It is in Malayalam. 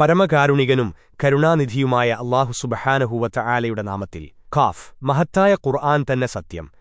പരമകാരുണികനും കരുണാനിധിയുമായ അള്ളാഹു സുബഹാനഹുവത്ത ആലയുടെ നാമത്തിൽ. ഖാഫ്. മഹത്തായ ഖുർആൻ തന്നെ സത്യം.